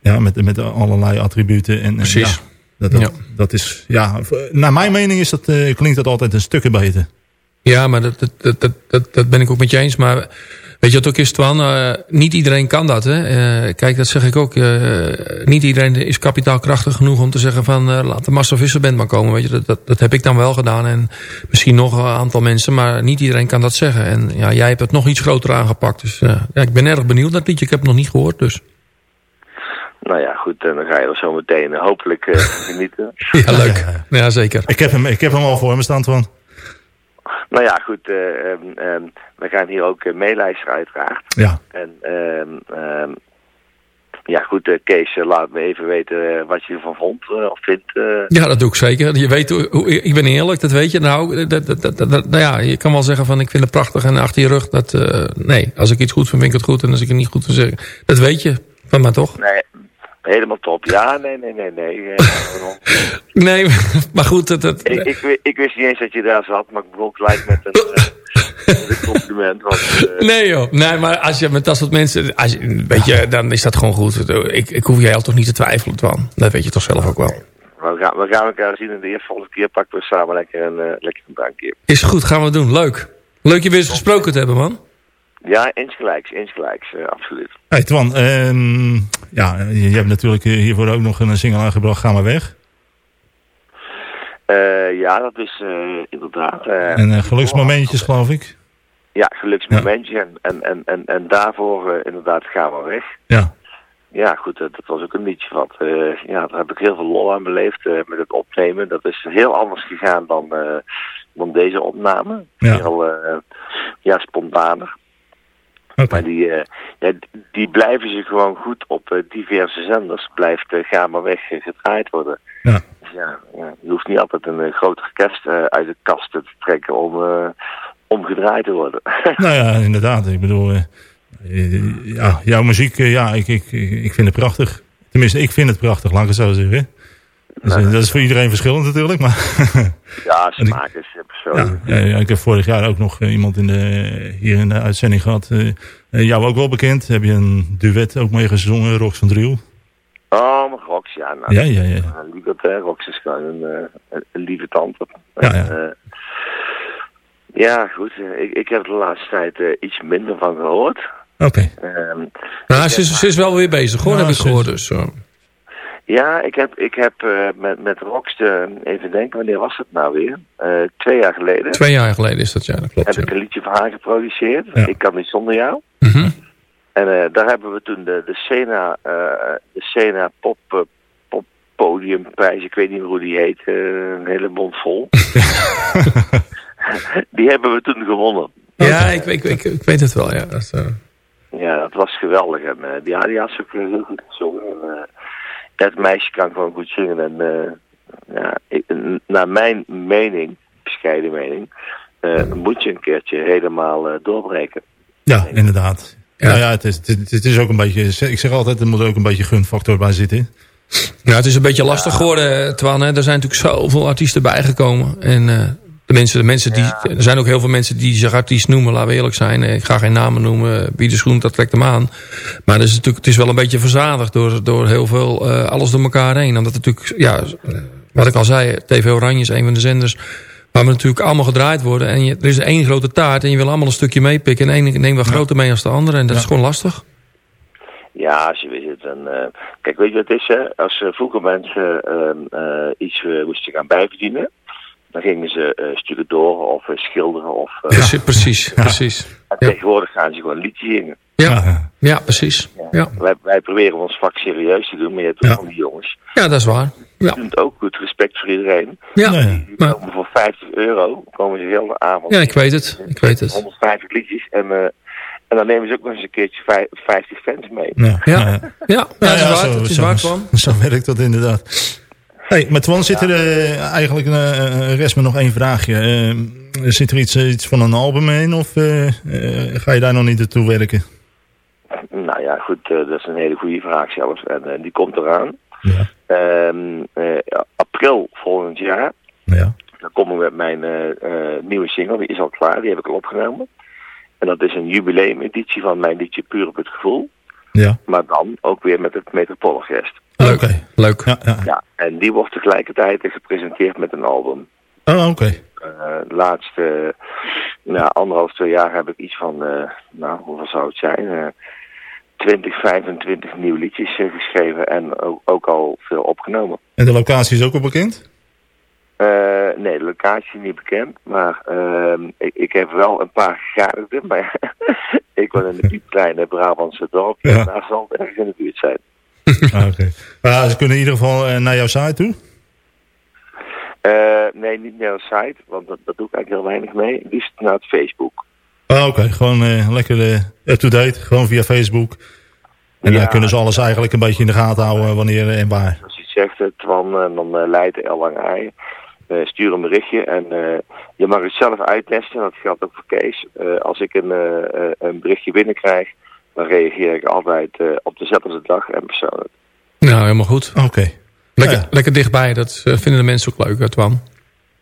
Ja, met, met allerlei attributen. En, Precies. En, ja, dat, dat, dat, is, ja, naar mijn mening is dat, uh, klinkt dat altijd een stukje beter. Ja, maar dat, dat, dat, dat, dat ben ik ook met je eens. Maar Weet je wat ook is, Twan? Uh, niet iedereen kan dat. Hè? Uh, kijk, dat zeg ik ook. Uh, niet iedereen is kapitaalkrachtig genoeg om te zeggen van... laat de Massa Visserband maar komen. Weet je? Dat, dat, dat, heb ik dan wel gedaan. En misschien nog een aantal mensen. Maar niet iedereen kan dat zeggen. En ja, jij hebt het nog iets groter aangepakt. Dus ja, ik ben erg benieuwd naar het liedje. Ik heb het nog niet gehoord, dus... Nou ja, goed, dan ga je er zo meteen hopelijk [laughs] genieten. ja, leuk. Ja, zeker. Ik heb hem, ik heb hem al voor me staan, Twan. Nou ja, goed, uh, um, we gaan hier ook uh, meeluisteren uiteraard. Ja. En um, ja goed, uh, Kees, laat me even weten wat je ervan vond of vindt. Ja, dat doe ik zeker. Je weet, hoe, ik ben eerlijk, dat weet je. Nou, dat, dat, dat, dat, nou ja, je kan wel zeggen van ik vind het prachtig en achter je rug. Dat, nee, als ik iets goed vind, vind ik het goed. En als ik het niet goed vind, dat weet je van mij toch? Nee, Helemaal top. Ja, nee, nee, nee, nee. [laughs] nee, [laughs] maar goed. Dat, dat... Ik, ik, ik, wist niet eens dat je daar zat, maar ik begon gelijk met een, uh, [laughs] een compliment. Want, uh... Nee joh, nee, maar als je met dat soort mensen, als je, weet je, dan is dat gewoon goed. Ik, ik hoef jij al toch niet te twijfelen, Twan. Dat weet je toch zelf ook wel. We gaan, we gaan elkaar zien en de eerste volgende keer pakken we samen lekker een, uh, lekker een drankje. Is goed, gaan we doen. Leuk. Leuk je weer eens gesproken te hebben, man. Ja, insgelijks, insgelijks, uh, absoluut. Hey Twan, um, ja, je, je hebt natuurlijk hiervoor ook nog een single aangebracht, Ga maar weg. Uh, ja, dat is uh, inderdaad... en geluksmomentjes, geloof ik. Ja, geluksmomentjes ja. en, en, en, en daarvoor inderdaad Ga maar weg. Ja. Ja, goed, dat was ook een liedje wat... ja, daar heb ik heel veel lol aan beleefd met het opnemen. Dat is heel anders gegaan dan, dan deze opname. Ja. Heel ja, spontaner. Okay. Maar die, uh, ja, die blijven ze gewoon goed op uh, diverse zenders. Blijft uh, Ga maar weg gedraaid worden. Ja. Dus ja, ja, je hoeft niet altijd een groot orkest uit de kast te trekken om, om gedraaid te worden. [laughs] nou ja, inderdaad. Ik bedoel, ja, jouw muziek, ja, ik, ik, ik vind het prachtig. Tenminste, ik vind het prachtig, laat ik het zo zeggen. Dus, Nou, dat is voor iedereen verschillend natuurlijk. Maar [laughs] ja, smaak is persoonlijk. Ja, ja, ik heb vorig jaar ook nog iemand in de, hier in de uitzending gehad. Uh, jou ook wel bekend. Heb je een duet ook mee gezongen, Rox van Driel? Oh, mijn Rox, ja. Nou, ja, ja, ja. Uh, hè. Rox is gewoon een, een lieve tante. Ja, ja. ja goed. Ik, ik heb de laatste tijd iets minder van gehoord. Oké. Okay. Um, nou, ze is, ze is wel weer bezig hoor, nou, heb ik gehoord. Dus, uh. Ja, ik heb, ik heb uh, met, met Rox, uh, even denken, wanneer was het nou weer? Uh, twee jaar geleden. Twee jaar geleden is dat, ja, dat klopt. Heb ja. ik een liedje van haar geproduceerd. Ja. Ik kan niet zonder jou. Mm -hmm. En daar hebben we toen de, de Sena, de Sena Pop, Pop Podiumprijs, ik weet niet meer hoe die heet, een hele mond vol. [laughs] die hebben we toen gewonnen. Ja, ik, ik, ik, ik weet het wel, ja. Dat Ja, dat was geweldig. En die, die had ze ook heel goed gezongen. En, dat meisje kan gewoon goed zingen. En uh, ja, ik, naar mijn mening, bescheiden mening, uh, moet je een keertje helemaal uh, doorbreken. Ja, inderdaad. Ja, ja, ja het, is, het, het, is ook een beetje, ik zeg altijd, er moet ook een beetje gunfactor bij zitten. Ja, het is een beetje lastig geworden, Twan. Hè? Er zijn natuurlijk zoveel artiesten bijgekomen. En de mensen, de mensen die, ja. er zijn ook heel veel mensen die zich artiest noemen, laten we eerlijk zijn. Ik ga geen namen noemen, wie de schoen, dat trekt hem aan. Maar het is, natuurlijk, het is wel een beetje verzadigd door, door heel veel, uh, alles door elkaar heen. Omdat natuurlijk, ja, wat ik al zei, TV Oranje is een van de zenders waar we natuurlijk allemaal gedraaid worden. En je, er is één grote taart en je wil allemaal een stukje meepikken. En één neemt wel groter mee als de andere en dat ja. is gewoon lastig. Ja, ze wist het. En, uh, kijk, weet je wat het is? Hè? Als uh, vroeger mensen uh, iets moesten gaan bijverdienen dan gingen ze uh, stukken door of uh, schilderen. Of, uh, precies, precies. Ja. precies. En ja. tegenwoordig gaan ze gewoon een liedje zingen. Ja, ja precies. Ja. Wij, wij, proberen ons vak serieus te doen, maar je hebt ook van die jongens. Ja, dat is waar. Ja. doen het ook goed. Respect voor iedereen. Ja, Nou maar, komen voor 50 euro, komen ze heel de avond. ja, ik weet het. Ik weet het. 150 liedjes. En, eh, en dan nemen ze ook nog eens een keertje vij- 50 fans mee. Ja, Ja, nou ja, ja, dat is waar. Dat is waar, Twan. Zo werkt dat inderdaad. Hey, maar Twan, zit er eh, eigenlijk een, eh, rest me nog één vraagje. Zit er iets, iets van een album in of ga je daar nog niet naartoe werken? Nou ja, goed, dat is een hele goede vraag zelfs. En die komt eraan. Ja. Ehm, eh, april volgend jaar. Ja. Dan kom ik met mijn nieuwe single. Die is al klaar, die heb ik al opgenomen. En dat is een jubileumeditie van mijn liedje Puur op het Gevoel. Ja. Maar dan ook weer met het Metropoolorkest. Leuk. Oké. Leuk. Ja, ja. Ja, en die wordt tegelijkertijd gepresenteerd met een album. Oh, oké. Eh, de laatste nou, anderhalf, twee jaar heb ik iets van, eh, nou, hoeveel zou het zijn? Eh 20, 25 nieuwe liedjes eh, geschreven en ook, ook al veel opgenomen. En de locatie is ook al bekend? Eh, nee, de locatie is niet bekend, maar ehm, ik, ik heb wel een paar gegadigden, maar [laughs] ik woon in een piepkleine Brabantse dorpje Ja. en daar zal het ergens in de buurt zijn. Ah, oké. Maar ze kunnen in ieder geval eh, naar jouw site toe? Eh, nee, niet naar de site, want dat, dat doe ik eigenlijk heel weinig mee. Liefst naar het Facebook. Oh, oké. Gewoon eh, lekker up-to-date. Gewoon via Facebook. En Ja. dan kunnen ze alles eigenlijk een beetje in de gaten houden wanneer en waar. Als je het zegt, Twan, en dan leidt L lang stuur een berichtje en je mag het zelf uittesten. Dat geldt ook voor Kees. Als ik een, een berichtje binnenkrijg, dan reageer ik altijd uh, op dezelfde dag en persoonlijk. Nou, helemaal goed. Oké. Okay. Lekker, ja. lekker dichtbij, dat uh, vinden de mensen ook leuk, hè, Twan?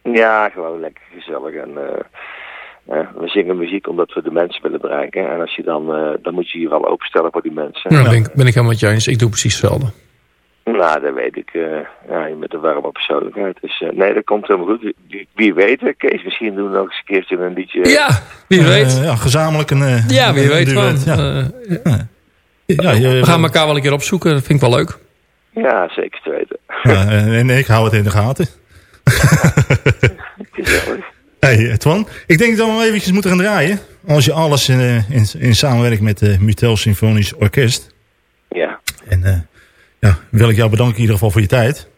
Ja, gewoon lekker gezellig. En, uh, we zingen muziek omdat we de mensen willen bereiken. En als je dan, uh, dan moet je je wel openstellen voor die mensen. Nou, ben, ik, ben ik helemaal met je eens. Ik doe precies hetzelfde. Nou, dat weet ik. Uh, ja, met een warme persoonlijkheid. Dus uh, nee, dat komt helemaal goed. Wie, wie weet, hè, Kees, misschien doen we nog eens een keertje een liedje. Ja, wie weet. Uh, ja, gezamenlijk een. ja, wie een weet van. Ja. ja. Ja, je, we gaan elkaar wel een keer opzoeken. Dat vind ik wel leuk. Ja, zeker te weten. Ja, en ik hou het in de gaten. [laughs] hey, Twan, ik denk dat we wel eventjes moeten gaan draaien. Als je alles in, in, in samenwerking met het Mutel Symfonisch Orkest. Ja. En uh, ja, wil ik jou bedanken in ieder geval voor je tijd.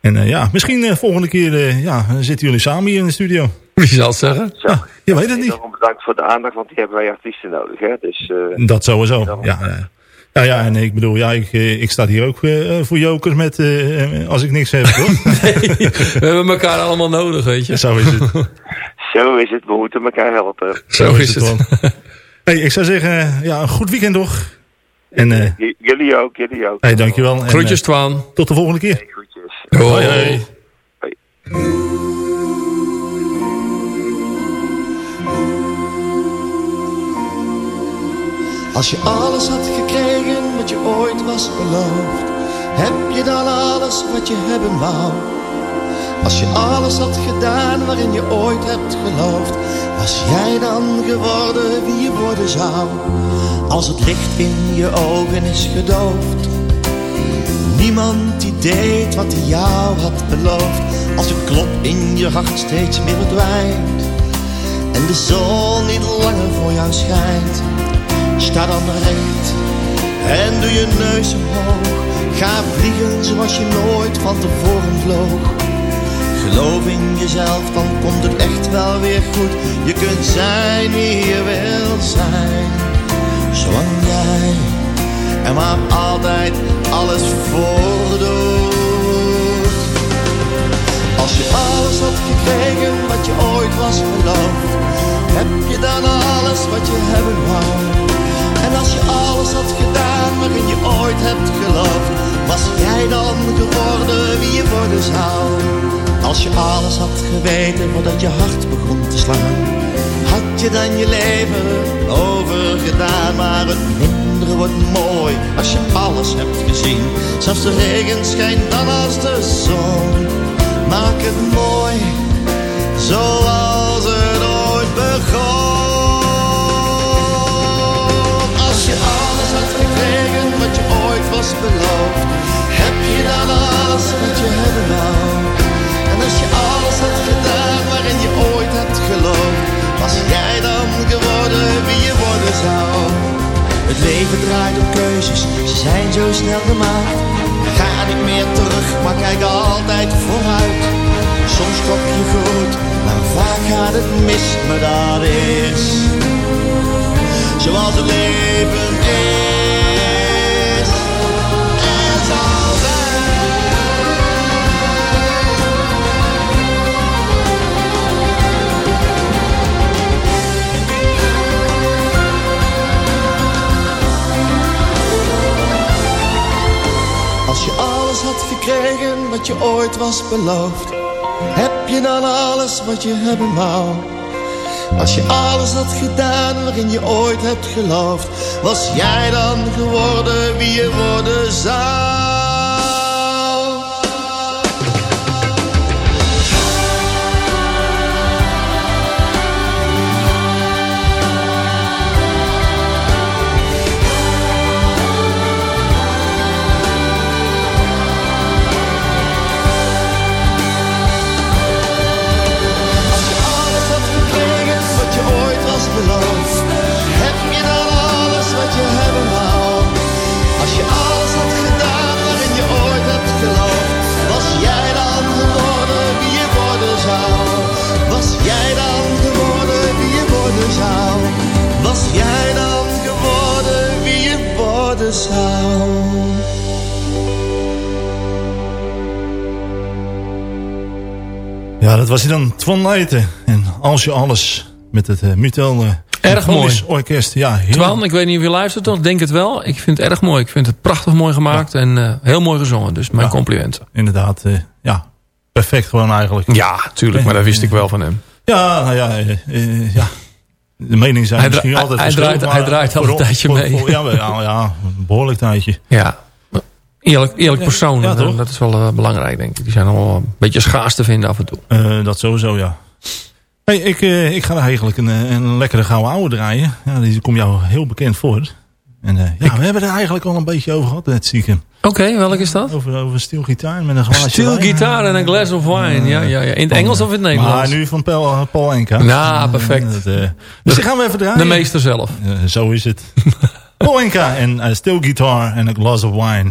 En uh, ja, misschien uh, volgende keer ja, zitten jullie samen hier in de studio. Wie zal het zeggen? Zo. Ja, je weet het niet. Bedankt voor de aandacht, want die hebben wij artiesten nodig. Hè? Dus, dat sowieso, ja. ja. Ja, ja, en ik bedoel, ja, ik, ik sta hier ook uh, voor jokers met, uh, als ik niks heb, toch? [laughs] nee, we hebben elkaar allemaal nodig, weet je. Zo is het. Zo is het, we moeten elkaar helpen. Zo, Zo is het. het hey, ik zou zeggen, ja, een goed weekend toch? En, uh, jullie ook, jullie ook. Hey, dankjewel. Groetjes, Twaan. Tot de volgende keer. Hey, groetjes. Hoi, hoi. hoi. Als je alles had gekregen wat je ooit was beloofd, heb je dan alles wat je hebben wou? Als je alles had gedaan waarin je ooit hebt geloofd, was jij dan geworden wie je worden zou? Als het licht in je ogen is gedoofd, niemand die deed wat hij jou had beloofd. Als de klop in je hart steeds meer verdwijnt en de zon niet langer voor jou schijnt. Sta dan recht en doe je neus omhoog. Ga vliegen zoals je nooit van tevoren vloog. Geloof in jezelf, dan komt het echt wel weer goed. Je kunt zijn wie je wil zijn. Zolang jij er maar altijd alles voor doet. Als je alles had gekregen wat je ooit was beloofd. Heb je dan alles wat je hebben wou? En als je alles had gedaan waarin je ooit hebt geloofd, was jij dan geworden wie je worden zou? Als je alles had geweten voordat je hart begon te slaan, had je dan je leven overgedaan. Maar het mindere wordt mooi als je alles hebt gezien. Zelfs de regen schijnt dan als de zon. Maak het mooi, zoals het ooit begon. Als je alles had gekregen wat je ooit was beloofd, heb je dan alles wat je hebben wou. En als je alles had gedaan waarin je ooit hebt geloofd, was jij dan geworden wie je worden zou. Het leven draait om keuzes, ze zijn zo snel gemaakt. Ga niet meer terug maar kijk altijd vooruit. Soms stop je goed, maar vaak gaat het mis, maar dat is zoals het leven is. Wat je ooit was beloofd, heb je dan alles wat je hebben wou? Als je alles had gedaan waarin je ooit hebt geloofd, was jij dan geworden wie je worden zou? Was hij dan, Twan Leijten. En als je alles met het uh, Mutel... eh, Erg mooi. Orkest, ja. Heel, Twan, ik weet niet of je luistert toch? Denk het wel. Ik vind het erg mooi. Ik vind het prachtig mooi gemaakt en eh, heel mooi gezongen. Dus mijn Ja. complimenten. Inderdaad, ja. Perfect gewoon eigenlijk. Ja, tuurlijk. Maar dat wist ik wel van hem. Ja, nou ja, ja. De meningen zijn Hij misschien altijd hij draait- maar hij draait al een tijdje mee. voor- ja, ja, ja, een behoorlijk tijdje. Ja. Eerlijk, eerlijk persoon. Ja, dat is wel eh, belangrijk, denk ik. Die zijn allemaal een beetje schaars te vinden af en toe. Eh, dat sowieso, ja. Hey, ik, eh, ik ga eigenlijk een, een lekkere gouden oude draaien. Ja, die komt jou heel bekend voor. En ja, we hebben er eigenlijk al een beetje over gehad, net zieken. Oké, welk is dat? Over, over steelgitaar met een glaasje Steel wijn. gitaar en een glass of wine. Ja, ja, ja. In het Engels of in het Nederlands? Maar nu van Paul, Paul Enka. Nou, perfect. Dat, dus die gaan we even draaien. De meester zelf. Zo is het. [laughs] Paul Enka en steel guitar en een glass of wine.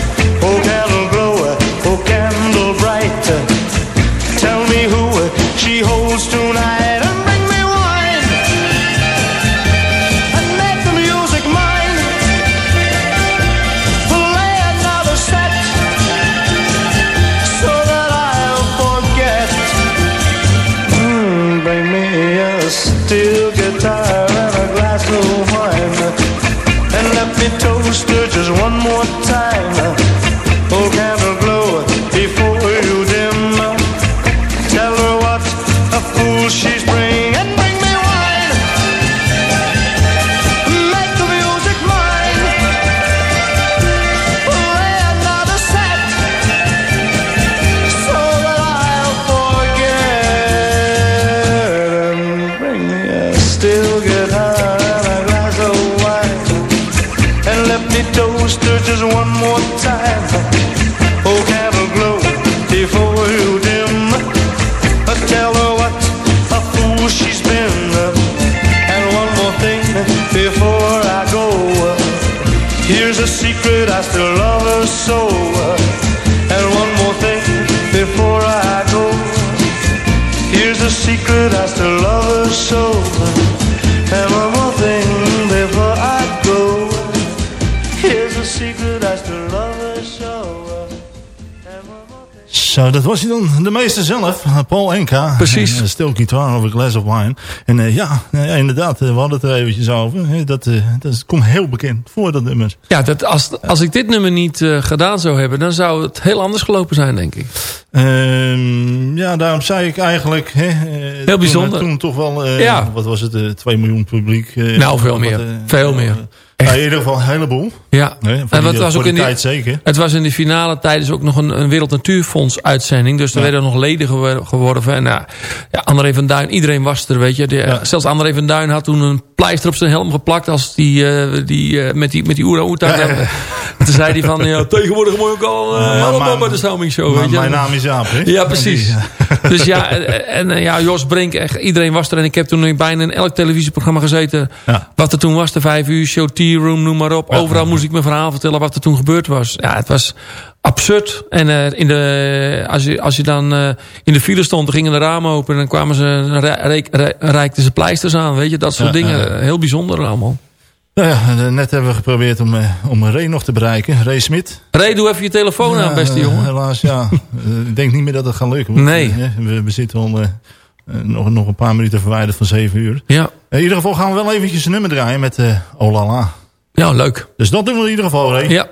Was hij dan. De meester zelf, Paul Enka. Precies. En, eh, guitar over glass of wine. En eh, ja, nou ja, inderdaad, eh, we hadden het er eventjes over. Dat, dat komt heel bekend voor, dat nummer. Ja, dat, als, als ik dit nummer niet gedaan zou hebben... dan zou het heel anders gelopen zijn, denk ik. Ehm, ja, daarom zei ik eigenlijk... Hè, Heel bijzonder. Toen, toch wel, Ja. wat was het, eh 2 miljoen publiek. Nou, veel meer. Veel meer. Eh, ja, in ieder geval een heleboel. Ja. En wat was voor ook in die, tijd zeker. Het was in de finale tijdens ook nog een, een Wereld Natuurfonds uitzending. Dus er Ja. werden nog leden gewo- geworven. En nou, ja, André van Duin, iedereen was er, weet je. De- Ja. Zelfs André van Duin had toen een pleister op zijn helm geplakt... Als die, eh, die, eh, met die, met die Oera Oeta. Ja, ja. En toen zei hij van, [laughs] ja, tegenwoordig moet ik al uh, Ja, maar- bij de Show. Weet je. mijn naam is Jaap, hè? Ja, precies. [laughs] Dus ja, en, eh, ja, Jos Brink, echt, iedereen was er. En ik heb toen bijna in elk televisieprogramma gezeten. Ja. Wat er toen was, de vijf uur show, tea room, noem maar op. Overal moest ik mijn verhaal vertellen wat er toen gebeurd was. Ja, het was absurd. En eh, in de, als, je, als je dan eh, in de file stond, dan gingen de ramen open... en dan kwamen ze, reikten ze pleisters aan, weet je. Dat soort Ja, dingen. Heel bijzonder allemaal. Nou ja, eh, net hebben we geprobeerd om, om Ray nog te bereiken. Ray Smit. Ray, doe even je telefoon aan, beste jongen. Helaas, ja. [laughs] Ik denk niet meer dat het gaat lukken. Nee. we, we zitten al nog, nog een paar minuten verwijderd van 7 uur. Ja, In ieder geval gaan we wel eventjes een nummer draaien met Olala. ja leuk. Dus dat doen we in ieder geval, Ray. Ja.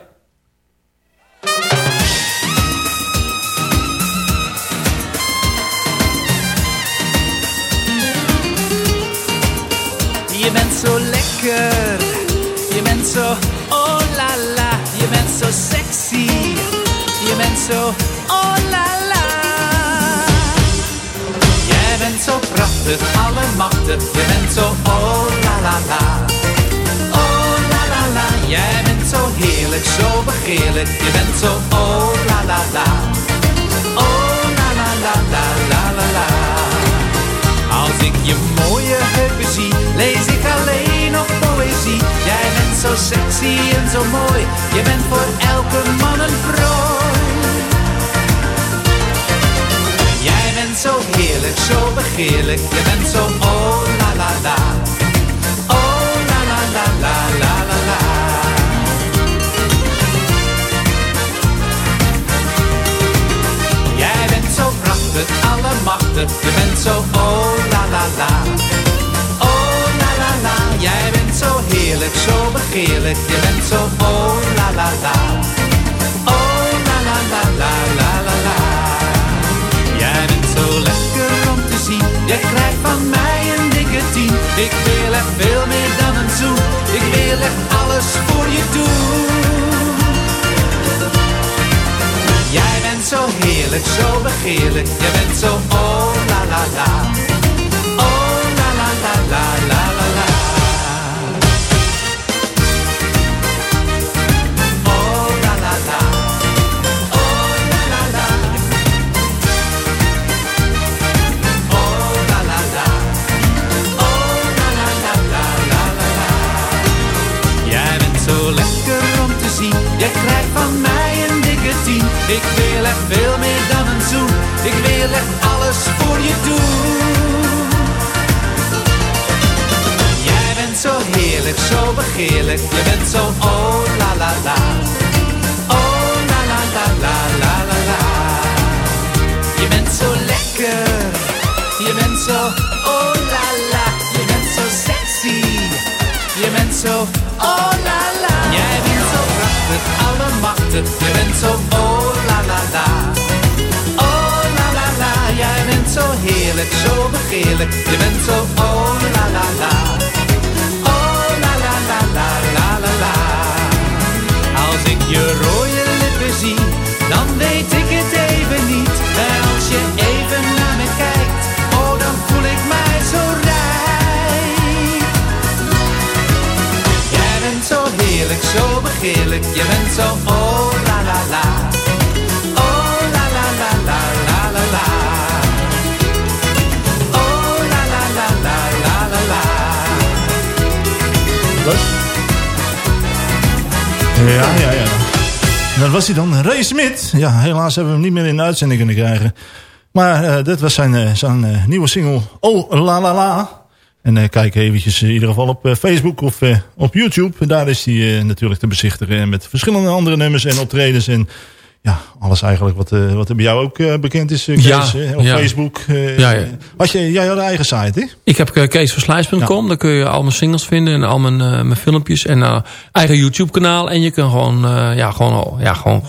Je bent zo oh la la, je bent zo sexy, je bent zo oh la la. Jij bent zo prachtig, allemachtig, je bent zo oh la la la. Oh la la la, jij bent zo heerlijk, zo begeerlijk, je bent zo oh la la la. Oh la la la la la la la. Als ik je mooie lees ik alleen nog poëzie. Jij bent zo sexy en zo mooi, je bent voor elke man een prooi. Jij bent zo heerlijk, zo begeerlijk, je bent zo oh la la la. Oh la la la la la la la. Jij bent zo prachtig, allemachtig, je bent zo oh la la la. Heerlijk, zo begeerlijk, je bent zo oh la la la. Oh la la la la la la la. Jij bent zo lekker om te zien, je krijgt van mij een dikke tien. Ik wil echt veel meer dan een zoen, ik wil echt alles voor je doen. Jij bent zo heerlijk, zo begeerlijk. Jij bent zo oh la la la. Ik wil echt veel meer dan een zoen. Ik wil echt alles voor je doen. Jij bent zo heerlijk, zo begeerlijk. Je bent zo oh la la la. Oh la la la la la la. Je bent zo lekker. Je bent zo oh la la. Je bent zo sexy. Je bent zo oh la la. Jij bent zo prachtig, allemachtig. Je bent zo oh heerlijk, zo begeerlijk. Je bent zo oh la la la. Oh la la la la la la la. Als ik je rode lippen zie, dan weet ik het even niet. En als je even naar me kijkt, oh dan voel ik mij zo rijk. Jij bent zo heerlijk, zo begeerlijk, je bent zo oh la la la. Ja, ja, ja. Dat was hij dan, Ray Smit. Ja, helaas hebben we hem niet meer in de uitzending kunnen krijgen. Maar eh, dit was zijn, eh, zijn eh, nieuwe single, Oh La La La. En kijk eventjes in ieder geval op Facebook of op YouTube. Daar is hij natuurlijk te bezichtigen met verschillende andere nummers en optredens. En ja, alles eigenlijk wat, eh, wat er bij jou ook eh, bekend is, eh, Kees. Ja, hè? op ja. Facebook. Ja, ja. Had je, jij had een eigen site, hè? Ik heb uh, keesverslijs.com. Daar kun je al mijn singles vinden en al mijn, mijn filmpjes. En eigen YouTube kanaal. En je kan gewoon, ja, gewoon, ja, gewoon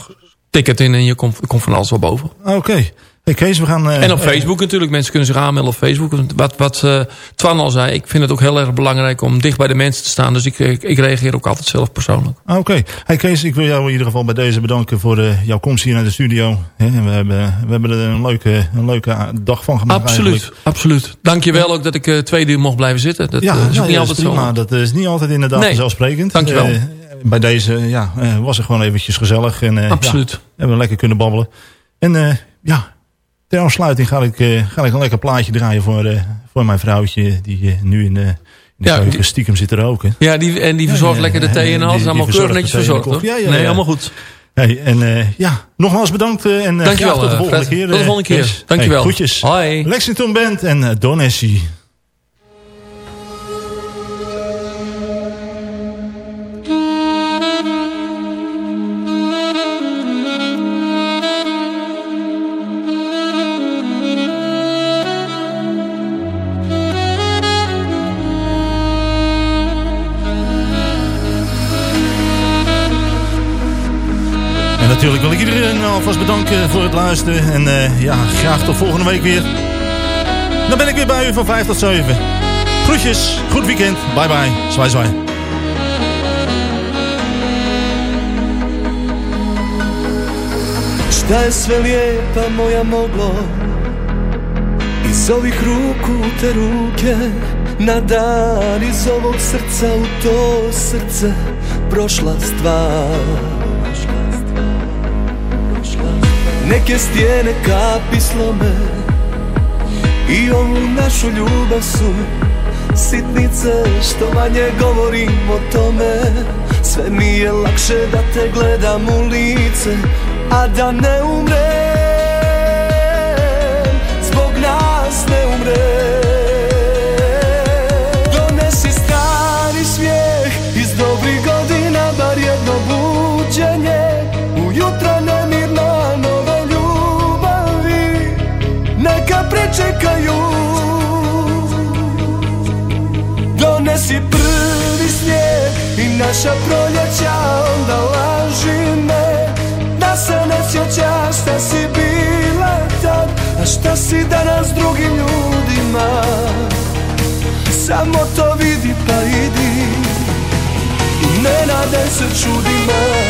ticket in en je komt, komt van alles wel boven. Oké. Hey Kees, we gaan... en op Facebook natuurlijk. Mensen kunnen zich aanmelden op Facebook. Wat, wat uh, Twan al zei, ik vind het ook heel erg belangrijk om dicht bij de mensen te staan. Dus ik, ik, ik reageer ook altijd zelf persoonlijk. Oké. Hey Kees, ik wil jou in ieder geval bij deze bedanken voor jouw komst hier naar de studio. we, hebben, we hebben er een leuke, een leuke dag van gemaakt Absoluut, eigenlijk. absoluut. Dankjewel ja. ook dat ik twee uur mocht blijven zitten. Dat ja, is niet ja, altijd is prima. zo. Dat is niet altijd inderdaad nee. vanzelfsprekend. Dankjewel. bij deze ja, was het gewoon eventjes gezellig. En, absoluut. Ja, hebben we lekker kunnen babbelen. En ja... Ter afsluiting ga ik, uh, ga ik een lekker plaatje draaien voor, uh, voor mijn vrouwtje... die uh, nu in de, in de ja, keuken stiekem zit te roken. Ja, die, en die verzorgt ja, lekker de thee en alles. Allemaal keurig netjes verzorgd, toch? Ja, ja, nee, allemaal goed. Hey, en ja, nogmaals bedankt en Dankjewel, graag tot de volgende Fred. keer. Tot de volgende keer. Yes. Dankjewel. Hey, groetjes. Hoi. Lexington Band en Don Essie. Voor het luisteren. En uh, ja, graag tot volgende week weer. Dan ben ik weer bij u van 5 tot 7. Groetjes, goed weekend. Bye bye. Zwaai zwaai. Šta je sve lijepa moja moglo Iz ovih ruku te ruke Na dan iz ovog srca u to srce Prošla stvar Neke stijene kapi slome. I ovu našu ljubav su Sitnice što manje govorim o tome. Sve mi je lakše da te gledam u lice A da ne umrem. Zbog nas ne umrem Donesi prvi snijeg i naša proljeća Onda laži me. Da se ne sjećaš šta si bila tad A šta si danas drugim ljudima. Samo to vidi pa idi I ne nadaj se čudima